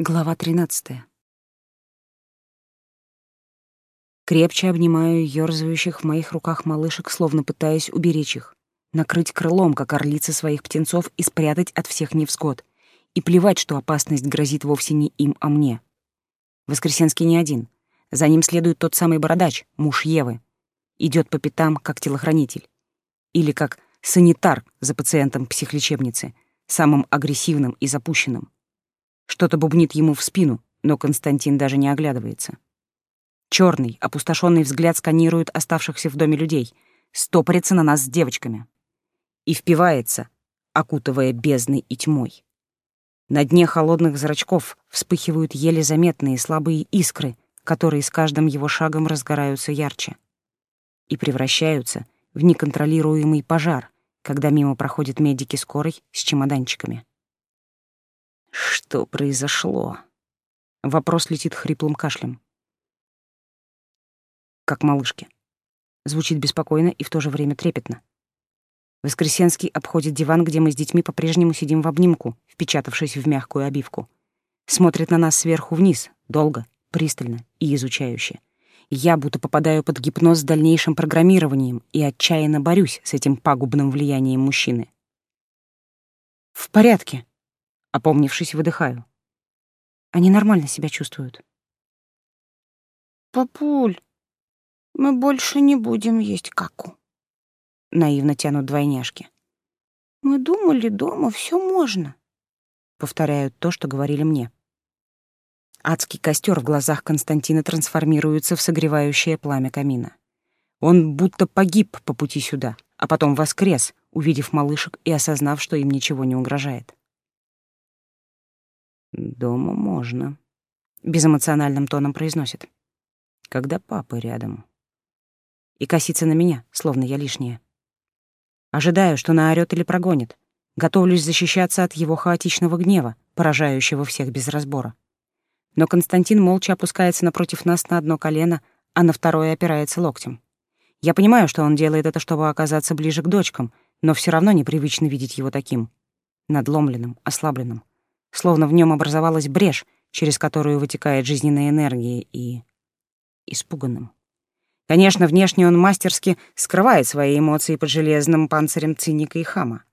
Глава 13. Крепче обнимаю ёрзающих в моих руках малышек, словно пытаясь уберечь их, накрыть крылом, как орлицы своих птенцов, и спрятать от всех невзгод. И плевать, что опасность грозит вовсе не им, а мне. Воскресенский не один. За ним следует тот самый бородач, муж Евы. Идет по пятам, как телохранитель. Или как санитар за пациентом психлечебницы, самым агрессивным и запущенным. Что-то бубнит ему в спину, но Константин даже не оглядывается. Черный, опустошенный взгляд сканирует оставшихся в доме людей, стопорится на нас с девочками. И впивается, окутывая бездной и тьмой. На дне холодных зрачков вспыхивают еле заметные слабые искры, которые с каждым его шагом разгораются ярче. И превращаются в неконтролируемый пожар, когда мимо проходят медики скорой с чемоданчиками. Что произошло? Вопрос летит хриплым кашлем. Как малышки. Звучит беспокойно и в то же время трепетно. Воскресенский обходит диван, где мы с детьми по-прежнему сидим в обнимку, впечатавшись в мягкую обивку. Смотрит на нас сверху вниз, долго, пристально и изучающе. Я будто попадаю под гипноз с дальнейшим программированием и отчаянно борюсь с этим пагубным влиянием мужчины. «В порядке», Опомнившись, выдыхаю. Они нормально себя чувствуют. «Папуль, мы больше не будем есть каку», — наивно тянут двойняшки. «Мы думали, дома все можно», — повторяют то, что говорили мне. Адский костер в глазах Константина трансформируется в согревающее пламя камина. Он будто погиб по пути сюда, а потом воскрес, увидев малышек и осознав, что им ничего не угрожает. «Дома можно», — безэмоциональным тоном произносит. «Когда папа рядом». И косится на меня, словно я лишняя. Ожидаю, что наорёт или прогонит. Готовлюсь защищаться от его хаотичного гнева, поражающего всех без разбора. Но Константин молча опускается напротив нас на одно колено, а на второе опирается локтем. Я понимаю, что он делает это, чтобы оказаться ближе к дочкам, но все равно непривычно видеть его таким. Надломленным, ослабленным словно в нем образовалась брешь, через которую вытекает жизненная энергия, и... испуганным. Конечно, внешне он мастерски скрывает свои эмоции под железным панцирем циника и хама.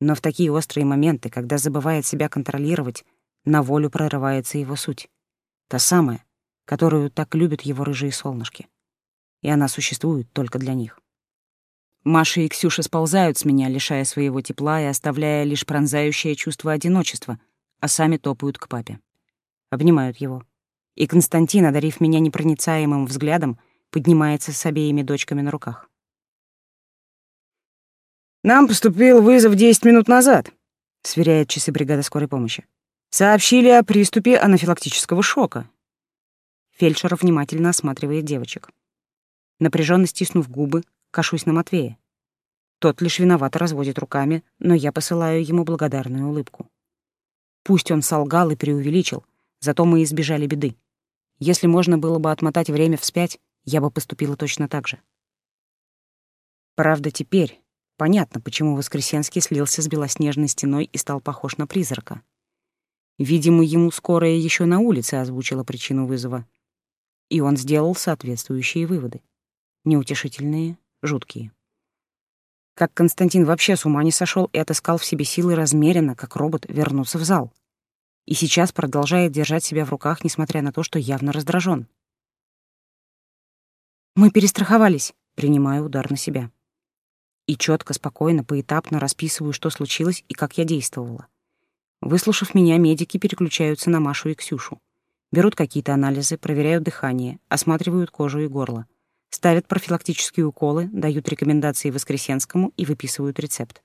Но в такие острые моменты, когда забывает себя контролировать, на волю прорывается его суть. Та самая, которую так любят его рыжие солнышки. И она существует только для них. Маша и Ксюша сползают с меня, лишая своего тепла и оставляя лишь пронзающее чувство одиночества — а сами топают к папе. Обнимают его. И Константин, одарив меня непроницаемым взглядом, поднимается с обеими дочками на руках. «Нам поступил вызов 10 минут назад», — сверяет часы бригады скорой помощи. «Сообщили о приступе анафилактического шока». Фельдшер внимательно осматривает девочек. Напряженно стиснув губы, кашусь на Матвея. Тот лишь виновато разводит руками, но я посылаю ему благодарную улыбку. Пусть он солгал и преувеличил, зато мы избежали беды. Если можно было бы отмотать время вспять, я бы поступила точно так же. Правда, теперь понятно, почему Воскресенский слился с белоснежной стеной и стал похож на призрака. Видимо, ему скорая еще на улице озвучила причину вызова. И он сделал соответствующие выводы. Неутешительные, жуткие. Как Константин вообще с ума не сошел и отыскал в себе силы размеренно, как робот, вернуться в зал. И сейчас продолжает держать себя в руках, несмотря на то, что явно раздражен. Мы перестраховались, принимаю удар на себя. И четко, спокойно, поэтапно расписываю, что случилось и как я действовала. Выслушав меня, медики переключаются на Машу и Ксюшу. Берут какие-то анализы, проверяют дыхание, осматривают кожу и горло. Ставят профилактические уколы, дают рекомендации Воскресенскому и выписывают рецепт.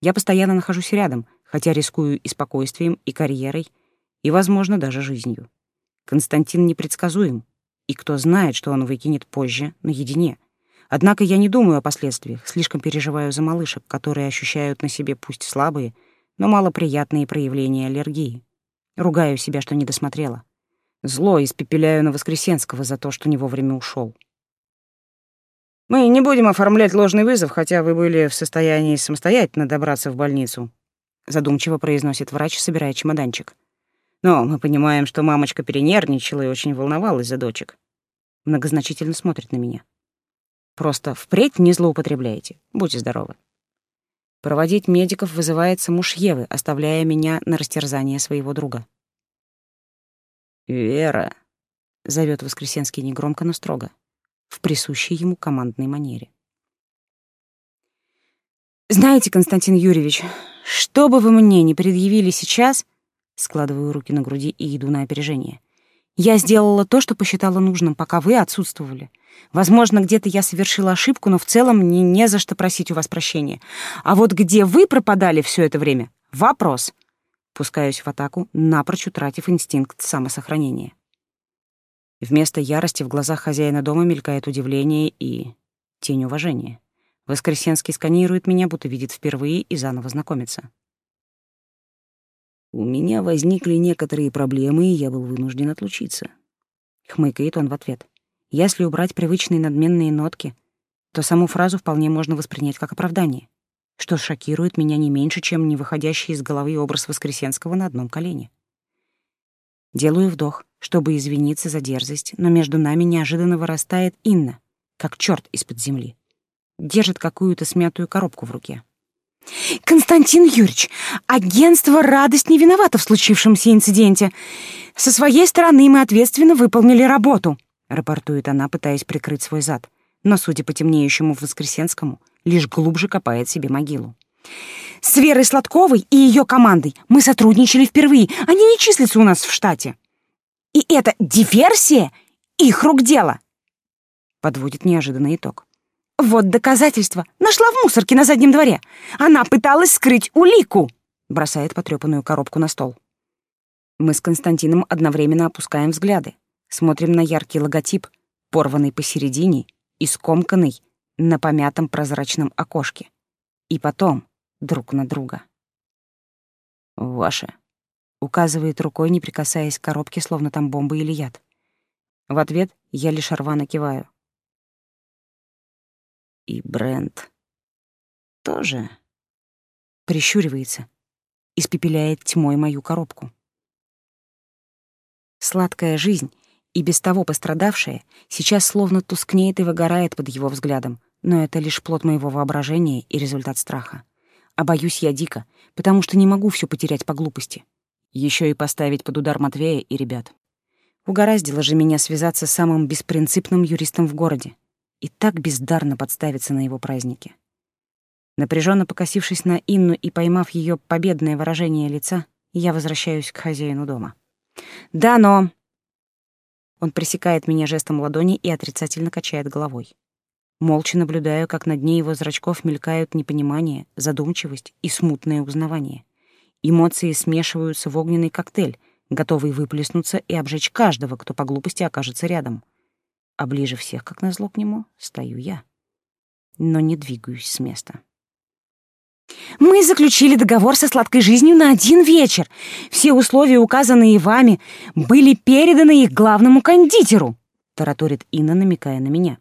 Я постоянно нахожусь рядом, хотя рискую и спокойствием, и карьерой, и, возможно, даже жизнью. Константин непредсказуем, и кто знает, что он выкинет позже, наедине. Однако я не думаю о последствиях, слишком переживаю за малышек, которые ощущают на себе пусть слабые, но малоприятные проявления аллергии. Ругаю себя, что не досмотрела. Зло испепеляю на Воскресенского за то, что не вовремя ушел. Мы не будем оформлять ложный вызов, хотя вы были в состоянии самостоятельно добраться в больницу, задумчиво произносит врач, собирая чемоданчик. Но мы понимаем, что мамочка перенервничала и очень волновалась за дочек. Многозначительно смотрит на меня. Просто впредь не злоупотребляйте. Будьте здоровы. Проводить медиков вызывается муж Евы, оставляя меня на растерзание своего друга. «Вера», — зовет Воскресенский негромко, но строго, в присущей ему командной манере. «Знаете, Константин Юрьевич, что бы вы мне ни предъявили сейчас, складываю руки на груди и иду на опережение, я сделала то, что посчитала нужным, пока вы отсутствовали. Возможно, где-то я совершила ошибку, но в целом мне не за что просить у вас прощения. А вот где вы пропадали все это время — вопрос. Пускаюсь в атаку, напрочь утратив инстинкт самосохранения. Вместо ярости в глазах хозяина дома мелькает удивление и тень уважения. Воскресенский сканирует меня, будто видит впервые и заново знакомится. У меня возникли некоторые проблемы, и я был вынужден отлучиться. Хмыкает он в ответ. Если убрать привычные надменные нотки, то саму фразу вполне можно воспринять как оправдание, что шокирует меня не меньше, чем не выходящий из головы образ Воскресенского на одном колене. Делаю вдох, чтобы извиниться за дерзость, но между нами неожиданно вырастает Инна, как черт из-под земли. Держит какую-то смятую коробку в руке. «Константин Юрьевич, агентство «Радость» не виновато в случившемся инциденте. Со своей стороны мы ответственно выполнили работу», — рапортует она, пытаясь прикрыть свой зад. Но, судя по темнеющему Воскресенскому, лишь глубже копает себе могилу. «С Верой Сладковой и ее командой мы сотрудничали впервые. Они не числятся у нас в штате. И это диверсия их рук дело», — подводит неожиданный итог. Вот доказательство. Нашла в мусорке на заднем дворе. Она пыталась скрыть улику. Бросает потрепанную коробку на стол. Мы с Константином одновременно опускаем взгляды. Смотрим на яркий логотип, порванный посередине и скомканный на помятом прозрачном окошке. И потом друг на друга. «Ваше», — указывает рукой, не прикасаясь к коробке, словно там бомба или яд. В ответ я лишь рвано киваю. И Брент тоже прищуривается, испепеляет тьмой мою коробку. Сладкая жизнь, и без того пострадавшая, сейчас словно тускнеет и выгорает под его взглядом, но это лишь плод моего воображения и результат страха. А боюсь я дико, потому что не могу все потерять по глупости. Еще и поставить под удар Матвея и ребят. Угораздило же меня связаться с самым беспринципным юристом в городе и так бездарно подставиться на его празднике. Напряженно покосившись на Инну и поймав ее победное выражение лица, я возвращаюсь к хозяину дома. «Да, но...» Он пресекает меня жестом ладони и отрицательно качает головой. Молча наблюдаю, как на дне его зрачков мелькают непонимание, задумчивость и смутное узнавание. Эмоции смешиваются в огненный коктейль, готовый выплеснуться и обжечь каждого, кто по глупости окажется рядом а ближе всех, как назло к нему, стою я. Но не двигаюсь с места. «Мы заключили договор со сладкой жизнью на один вечер. Все условия, указанные вами, были переданы их главному кондитеру», — тараторит Инна, намекая на меня.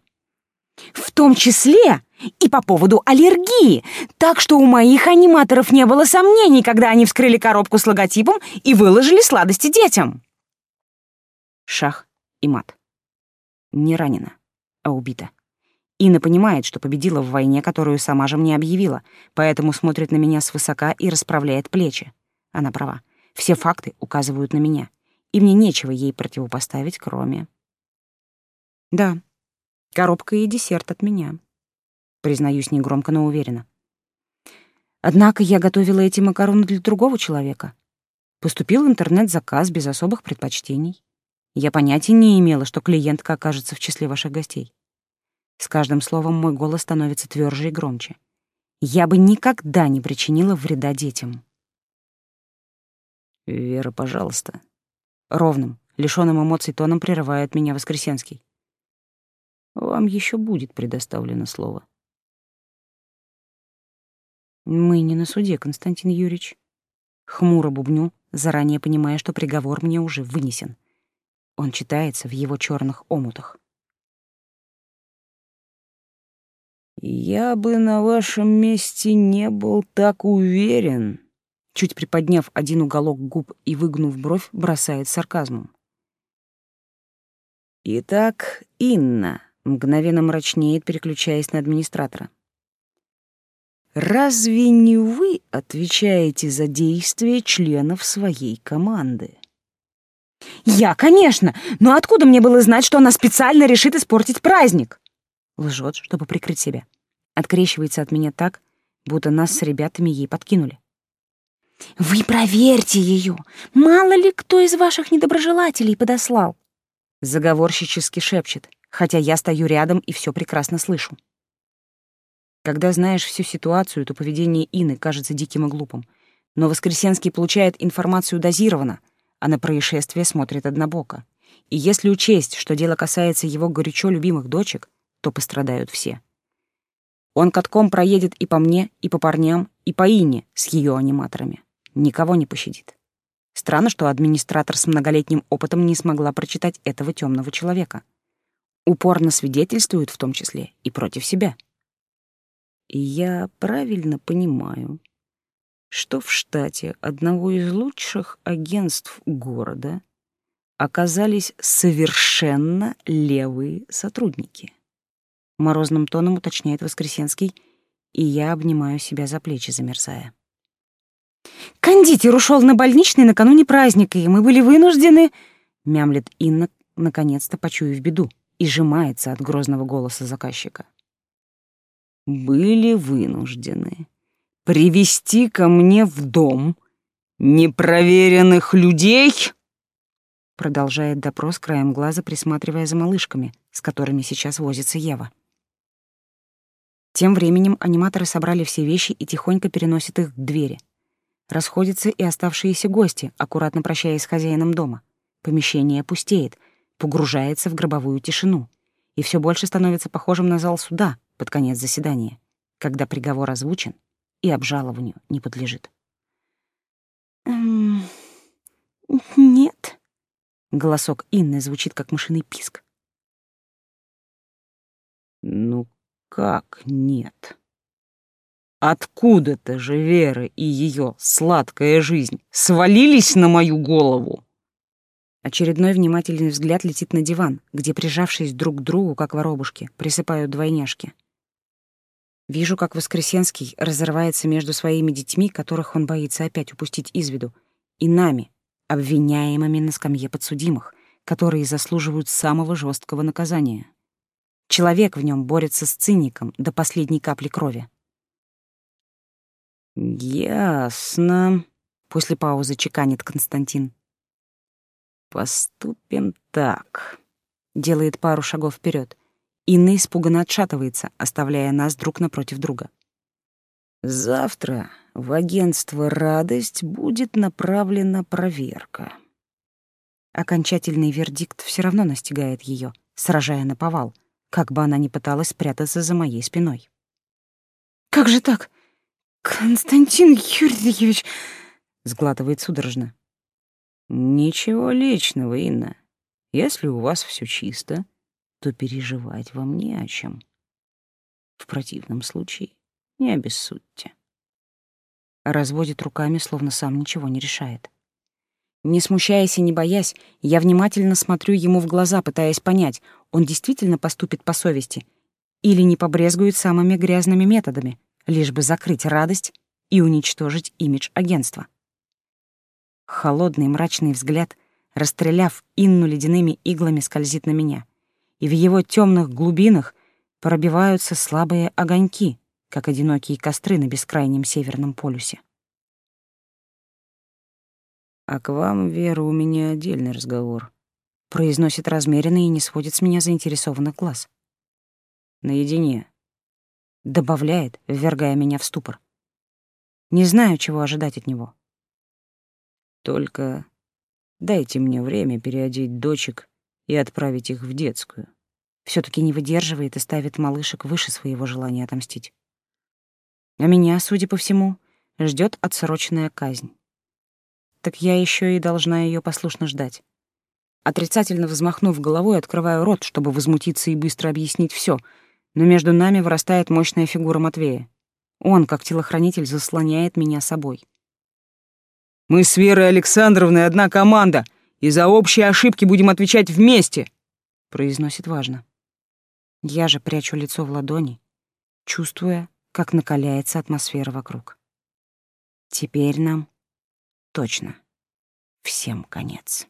«В том числе и по поводу аллергии, так что у моих аниматоров не было сомнений, когда они вскрыли коробку с логотипом и выложили сладости детям». Шах и мат не ранена, а убита. Инна понимает, что победила в войне, которую сама же мне объявила, поэтому смотрит на меня свысока и расправляет плечи. Она права. Все факты указывают на меня, и мне нечего ей противопоставить, кроме... Да, коробка и десерт от меня. Признаюсь негромко, но уверенно. Однако я готовила эти макароны для другого человека. Поступил интернет-заказ без особых предпочтений. Я понятия не имела, что клиентка окажется в числе ваших гостей. С каждым словом мой голос становится тверже и громче. Я бы никогда не причинила вреда детям. Вера, пожалуйста. Ровным, лишённым эмоций тоном прерывает меня Воскресенский. Вам еще будет предоставлено слово. Мы не на суде, Константин Юрьевич. Хмуро бубню, заранее понимая, что приговор мне уже вынесен. Он читается в его черных омутах. «Я бы на вашем месте не был так уверен», чуть приподняв один уголок губ и выгнув бровь, бросает сарказмом. «Итак, Инна», — мгновенно мрачнеет, переключаясь на администратора. «Разве не вы отвечаете за действия членов своей команды?» «Я, конечно! Но откуда мне было знать, что она специально решит испортить праздник?» Лжет, чтобы прикрыть себя. Открещивается от меня так, будто нас с ребятами ей подкинули. «Вы проверьте ее! Мало ли кто из ваших недоброжелателей подослал!» Заговорщически шепчет, хотя я стою рядом и все прекрасно слышу. Когда знаешь всю ситуацию, то поведение Ины кажется диким и глупым. Но Воскресенский получает информацию дозированно, а на происшествие смотрит однобоко. И если учесть, что дело касается его горячо любимых дочек, то пострадают все. Он катком проедет и по мне, и по парням, и по Ине с ее аниматорами. Никого не пощадит. Странно, что администратор с многолетним опытом не смогла прочитать этого темного человека. Упорно свидетельствует в том числе и против себя. И я правильно понимаю, что в штате одного из лучших агентств города оказались совершенно левые сотрудники. Морозным тоном уточняет Воскресенский, и я обнимаю себя за плечи, замерзая. «Кондитер ушел на больничный накануне праздника, и мы были вынуждены...» — мямлет Инна, наконец-то почуяв беду, и сжимается от грозного голоса заказчика. «Были вынуждены привести ко мне в дом непроверенных людей?» Продолжает допрос краем глаза, присматривая за малышками, с которыми сейчас возится Ева. Тем временем аниматоры собрали все вещи и тихонько переносят их к двери. Расходятся и оставшиеся гости, аккуратно прощаясь с хозяином дома. Помещение пустеет, погружается в гробовую тишину. И все больше становится похожим на зал суда под конец заседания, когда приговор озвучен и обжалованию не подлежит. «Эм... Нет». Голосок Инны звучит, как мышиный писк. «Ну как нет? Откуда-то же Вера и ее сладкая жизнь свалились на мою голову. Очередной внимательный взгляд летит на диван, где, прижавшись друг к другу, как воробушки, присыпают двойняшки. Вижу, как Воскресенский разрывается между своими детьми, которых он боится опять упустить из виду, и нами, обвиняемыми на скамье подсудимых, которые заслуживают самого жесткого наказания. Человек в нем борется с циником до последней капли крови. «Ясно», — после паузы чеканит Константин. «Поступим так», — делает пару шагов вперед. Инна испуганно отшатывается, оставляя нас друг напротив друга. «Завтра в агентство «Радость» будет направлена проверка». Окончательный вердикт все равно настигает ее, сражая на повал, как бы она ни пыталась спрятаться за моей спиной. «Как же так? Константин Юрьевич...» — сглатывает судорожно. «Ничего личного, Инна. Если у вас все чисто, то переживать вам не о чем. В противном случае не обессудьте». Разводит руками, словно сам ничего не решает. Не смущаясь и не боясь, я внимательно смотрю ему в глаза, пытаясь понять, он действительно поступит по совести или не побрезгует самыми грязными методами, лишь бы закрыть радость и уничтожить имидж агентства. Холодный мрачный взгляд, расстреляв Инну ледяными иглами, скользит на меня, и в его темных глубинах пробиваются слабые огоньки, как одинокие костры на бескрайнем северном полюсе. «А к вам, Вера, у меня отдельный разговор», — произносит размеренно и не сводит с меня заинтересованных глаз. «Наедине», — добавляет, ввергая меня в ступор. Не знаю, чего ожидать от него. «Только дайте мне время переодеть дочек и отправить их в детскую». все таки не выдерживает и ставит малышек выше своего желания отомстить. А меня, судя по всему, ждет отсроченная казнь так я еще и должна ее послушно ждать. Отрицательно взмахнув головой, открываю рот, чтобы возмутиться и быстро объяснить все, но между нами вырастает мощная фигура Матвея. Он, как телохранитель, заслоняет меня собой. Мы с Верой Александровной одна команда, и за общие ошибки будем отвечать вместе», — произносит важно. Я же прячу лицо в ладони, чувствуя, как накаляется атмосфера вокруг. Теперь нам точно всем конец.